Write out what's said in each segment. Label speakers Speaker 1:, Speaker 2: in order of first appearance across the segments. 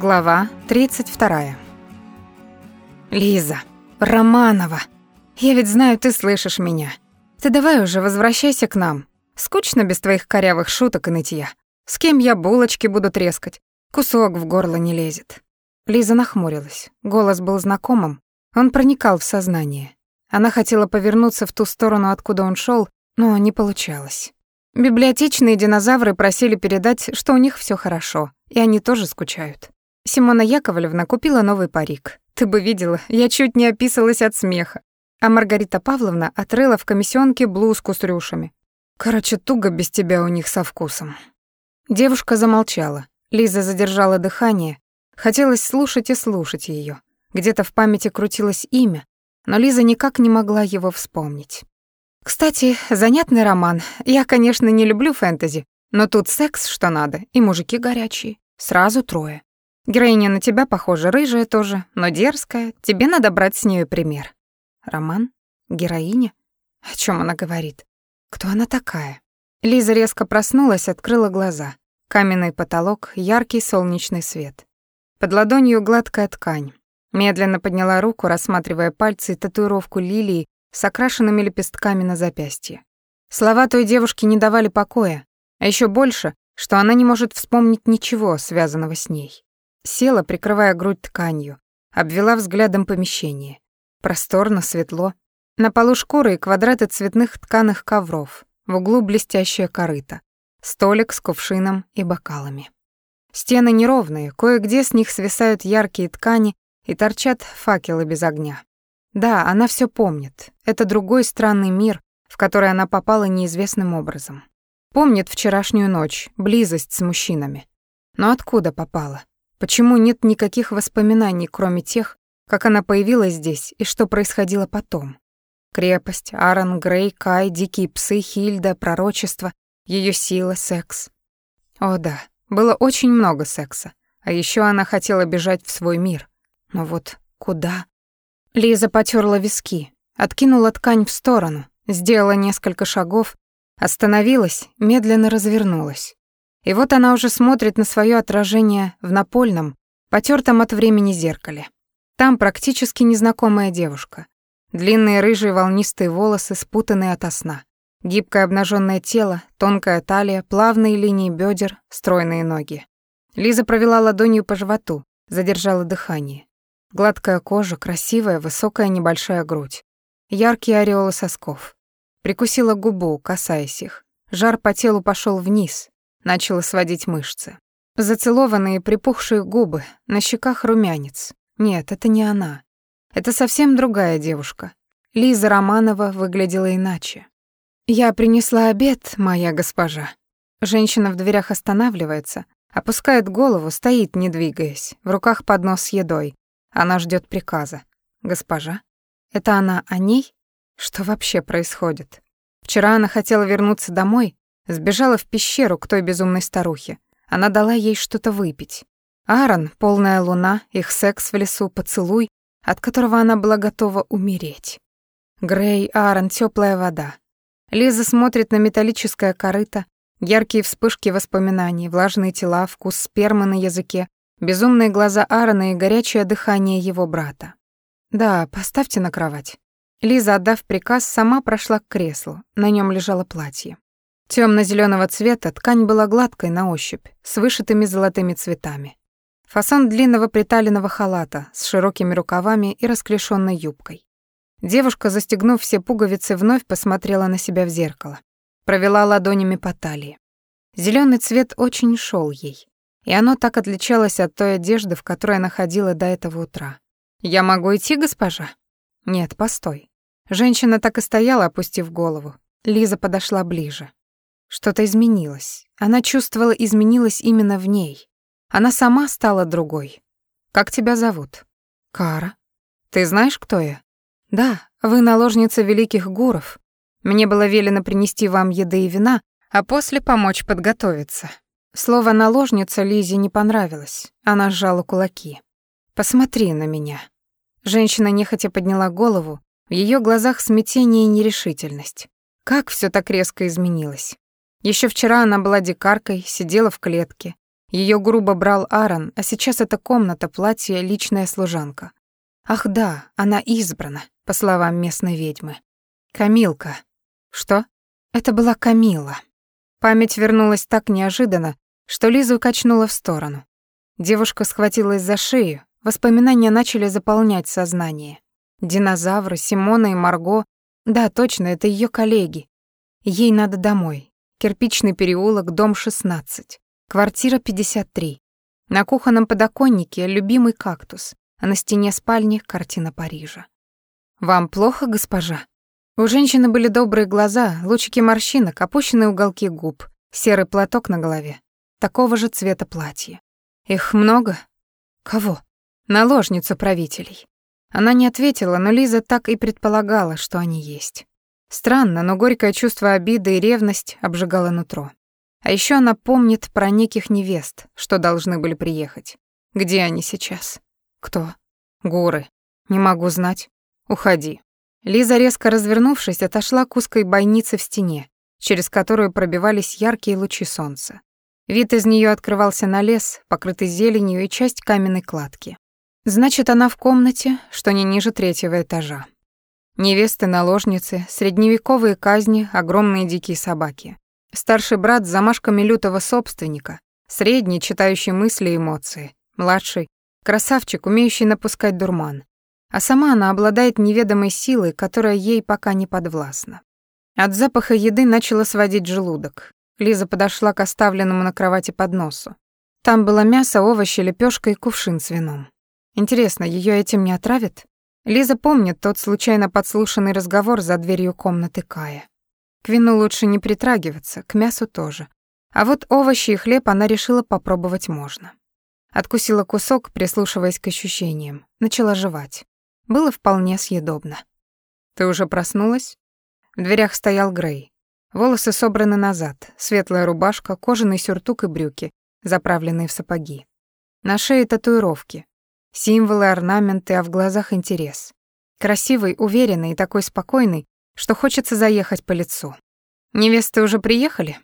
Speaker 1: Глава 32. Лиза, Романова. Я ведь знаю, ты слышишь меня. Ты давай уже возвращайся к нам. Скучно без твоих корявых шуток и нытья. С кем я булочки буду трескать? Кусок в горло не лезет. Лиза нахмурилась. Голос был знакомым. Он проникал в сознание. Она хотела повернуться в ту сторону, откуда он шел, но не получалось. Библиотечные динозавры просили передать, что у них все хорошо, и они тоже скучают. Симона Яковлевна купила новый парик. Ты бы видела, я чуть не описалась от смеха. А Маргарита Павловна отрыла в комиссионке блузку с рюшами. Короче, туго без тебя у них со вкусом. Девушка замолчала. Лиза задержала дыхание. Хотелось слушать и слушать ее. Где-то в памяти крутилось имя, но Лиза никак не могла его вспомнить. Кстати, занятный роман. Я, конечно, не люблю фэнтези, но тут секс что надо, и мужики горячие. Сразу трое. Героиня на тебя похожа, рыжая тоже, но дерзкая. Тебе надо брать с нею пример. Роман? Героиня? О чем она говорит? Кто она такая? Лиза резко проснулась, открыла глаза. Каменный потолок, яркий солнечный свет. Под ладонью гладкая ткань. Медленно подняла руку, рассматривая пальцы и татуировку лилии с окрашенными лепестками на запястье. Слова той девушки не давали покоя, а еще больше, что она не может вспомнить ничего, связанного с ней. Села, прикрывая грудь тканью, обвела взглядом помещение. Просторно, светло. На полу шкуры и квадраты цветных тканых ковров, в углу блестящая корыта, столик с кувшином и бокалами. Стены неровные, кое-где с них свисают яркие ткани и торчат факелы без огня. Да, она все помнит. Это другой странный мир, в который она попала неизвестным образом. Помнит вчерашнюю ночь, близость с мужчинами. Но откуда попала? Почему нет никаких воспоминаний, кроме тех, как она появилась здесь и что происходило потом? Крепость, Аарон, Грей, Кай, дикие псы, Хильда, пророчество, ее сила, секс. О да, было очень много секса. А еще она хотела бежать в свой мир. Но вот куда? Лиза потерла виски, откинула ткань в сторону, сделала несколько шагов, остановилась, медленно развернулась. И вот она уже смотрит на свое отражение в напольном, потертом от времени зеркале. Там практически незнакомая девушка. Длинные рыжие волнистые волосы, спутанные ото сна. Гибкое обнаженное тело, тонкая талия, плавные линии бедер, стройные ноги. Лиза провела ладонью по животу, задержала дыхание. Гладкая кожа, красивая, высокая небольшая грудь. Яркие ореолы сосков. Прикусила губу, касаясь их. Жар по телу пошел вниз, начала сводить мышцы. Зацелованные припухшие губы, на щеках румянец. Нет, это не она. Это совсем другая девушка. Лиза Романова выглядела иначе. «Я принесла обед, моя госпожа». Женщина в дверях останавливается, опускает голову, стоит, не двигаясь, в руках поднос с едой. Она ждет приказа. «Госпожа? Это она о ней? Что вообще происходит?» Вчера она хотела вернуться домой, Сбежала в пещеру к той безумной старухе. Она дала ей что-то выпить. Аарон, полная луна, их секс в лесу, поцелуй, от которого она была готова умереть. Грей, Аарон, теплая вода. Лиза смотрит на металлическое корыто, яркие вспышки воспоминаний, влажные тела, вкус спермы на языке, безумные глаза Аарона и горячее дыхание его брата. «Да, поставьте на кровать». Лиза, отдав приказ, сама прошла к креслу. На нем лежало платье. Темно-зеленого цвета ткань была гладкой на ощупь, с вышитыми золотыми цветами. Фасон длинного приталенного халата с широкими рукавами и расклешенной юбкой. Девушка, застегнув все пуговицы, вновь посмотрела на себя в зеркало. Провела ладонями по талии. Зеленый цвет очень шел ей. И оно так отличалось от той одежды, в которой она ходила до этого утра. «Я могу идти, госпожа?» «Нет, постой». Женщина так и стояла, опустив голову. Лиза подошла ближе. Что-то изменилось. Она чувствовала, изменилось именно в ней. Она сама стала другой. Как тебя зовут? Кара. Ты знаешь, кто я? Да, вы наложница великих гуров. Мне было велено принести вам еды и вина, а после помочь подготовиться. Слово наложница Лизе не понравилось. Она сжала кулаки. Посмотри на меня. Женщина нехотя подняла голову, в ее глазах смятение и нерешительность. Как все так резко изменилось? Еще вчера она была дикаркой, сидела в клетке, Ее грубо брал Аарон, а сейчас эта комната, платье, личная служанка. Ах да, она избрана, по словам местной ведьмы. Камилка. Что? Это была Камила. Память вернулась так неожиданно, что Лизу качнула в сторону. Девушка схватилась за шею, воспоминания начали заполнять сознание. Динозавры, Симона и Марго. Да, точно, это ее коллеги. Ей надо домой. Кирпичный переулок, дом 16. Квартира 53. На кухонном подоконнике любимый кактус, а на стене спальни картина Парижа. «Вам плохо, госпожа?» У женщины были добрые глаза, лучики морщинок, опущенные уголки губ, серый платок на голове такого же цвета платье. Их много? Кого? Наложницу правителей. Она не ответила, но Лиза так и предполагала, что они есть. Странно, но горькое чувство обиды и ревность обжигало нутро. А еще она помнит про неких невест, что должны были приехать. Где они сейчас? Кто? Гуры. Не могу знать. Уходи. Лиза, резко развернувшись, отошла к узкой бойнице в стене, через которую пробивались яркие лучи солнца. Вид из нее открывался на лес, покрытый зеленью и часть каменной кладки. Значит, она в комнате, что не ниже третьего этажа. Невесты, наложницы, средневековые казни, огромные дикие собаки. Старший брат с замашками лютого собственника, средний, читающий мысли и эмоции, младший — красавчик, умеющий напускать дурман. А сама она обладает неведомой силой, которая ей пока не подвластна. От запаха еды начала сводить желудок. Лиза подошла к оставленному на кровати подносу. Там было мясо, овощи, лепешка и кувшин с вином. Интересно, ее этим не отравят? Лиза помнит тот случайно подслушанный разговор за дверью комнаты Кая. К вину лучше не притрагиваться, к мясу тоже. А вот овощи и хлеб она решила попробовать можно. Откусила кусок, прислушиваясь к ощущениям. Начала жевать. Было вполне съедобно. «Ты уже проснулась?» В дверях стоял Грей. Волосы собраны назад, светлая рубашка, кожаный сюртук и брюки, заправленные в сапоги. На шее татуировки, символы, орнаменты, а в глазах интерес. Красивый, уверенный и такой спокойный, что хочется заехать по лицу. «Невесты уже приехали?»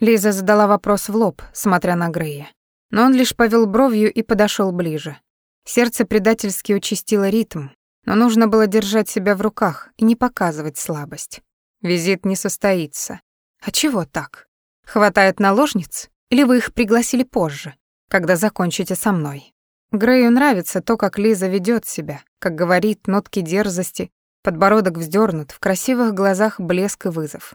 Speaker 1: Лиза задала вопрос в лоб, смотря на Грея. Но он лишь повел бровью и подошел ближе. Сердце предательски участило ритм, но нужно было держать себя в руках и не показывать слабость. Визит не состоится. А чего так? Хватает наложниц? Или вы их пригласили позже, когда закончите со мной? Грею нравится то, как Лиза ведет себя, как говорит, нотки дерзости, подбородок вздернут, в красивых глазах блеск и вызов.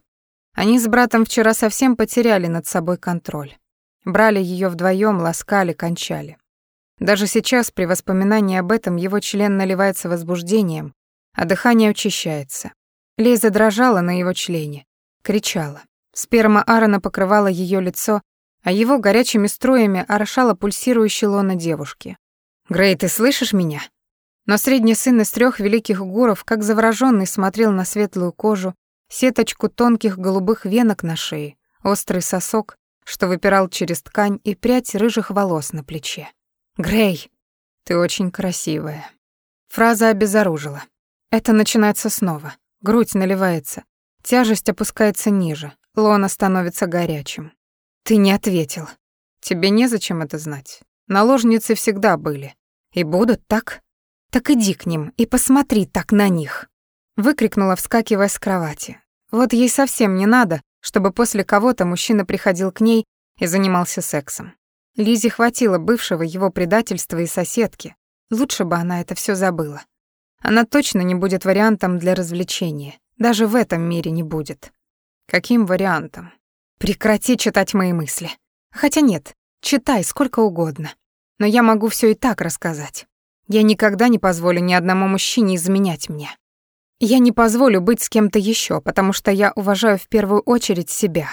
Speaker 1: Они с братом вчера совсем потеряли над собой контроль. Брали ее вдвоем, ласкали, кончали. Даже сейчас, при воспоминании об этом, его член наливается возбуждением, а дыхание учащается. Лиза дрожала на его члене, кричала. Сперма Аарона покрывала ее лицо, а его горячими струями орошала пульсирующий лона девушки. «Грей, ты слышишь меня?» Но средний сын из трех великих гуров, как заворожённый, смотрел на светлую кожу, сеточку тонких голубых венок на шее, острый сосок, что выпирал через ткань, и прядь рыжих волос на плече. «Грей, ты очень красивая». Фраза обезоружила. Это начинается снова. Грудь наливается. Тяжесть опускается ниже. Лона становится горячим. Ты не ответил. Тебе незачем это знать. Наложницы всегда были. И будут так? Так иди к ним и посмотри так на них. Выкрикнула, вскакивая с кровати. Вот ей совсем не надо, чтобы после кого-то мужчина приходил к ней и занимался сексом. Лизе хватило бывшего его предательства и соседки. Лучше бы она это все забыла. Она точно не будет вариантом для развлечения. Даже в этом мире не будет. Каким вариантом? Прекрати читать мои мысли. Хотя нет, читай сколько угодно. Но я могу все и так рассказать. Я никогда не позволю ни одному мужчине изменять мне. Я не позволю быть с кем-то еще, потому что я уважаю в первую очередь себя.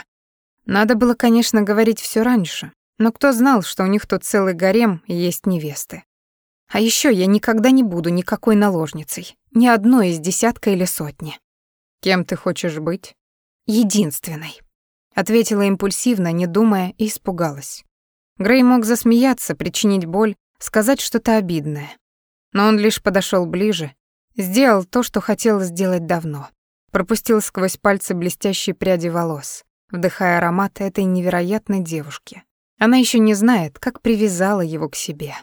Speaker 1: Надо было, конечно, говорить все раньше, но кто знал, что у них тут целый гарем и есть невесты. А еще я никогда не буду никакой наложницей, ни одной из десятка или сотни. Кем ты хочешь быть? Единственной. Ответила импульсивно, не думая, и испугалась. Грей мог засмеяться, причинить боль, сказать что-то обидное. Но он лишь подошел ближе, сделал то, что хотел сделать давно. Пропустил сквозь пальцы блестящие пряди волос, вдыхая аромат этой невероятной девушки. Она еще не знает, как привязала его к себе.